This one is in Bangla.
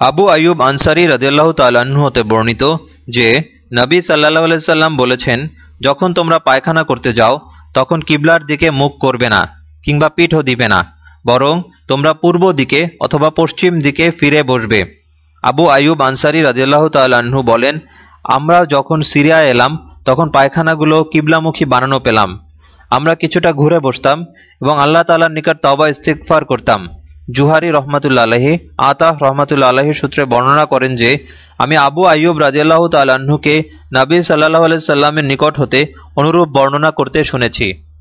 আবু আয়ুব আনসারি রদিয়াল্লাহ তাল্লাহ্ন হতে বর্ণিত যে, নবী সাল্লাহ আলাইসাল্লাম বলেছেন, যখন তোমরা পায়খানা করতে যাও, তখন কিবলার দিকে মুখ করবে না, কিংবা পিঠও দিবে না, বরং তোমরা পূর্ব দিকে অথবা পশ্চিম দিকে ফিরে বসবে। আবু আয়ুব আনসারি রাজিয়াল্লাহ তাল্লাহ্ন বলেন, আমরা যখন সিরিয়া এলাম, তখন পায়খানাগুলো কিবলামুখী বানানো পেলাম। আমরা কিছুটা ঘুরে বসতাম এবং আল্লাহ তালার নিকট তবা ইস্তিকফার করতাম। জুহারি রহমাতুল্লা আলহী আতাহ রহমাতুল্লা আলহী সূত্রে বর্ণনা করেন যে, আমি আবু আয়ুব রাজিয়াল্লাহ তাল্লাহ্নকে নাবী সাল্লাহ আলাইসাল্লামের নিকট হতে অনুরূপ বর্ণনা করতে শুনেছি।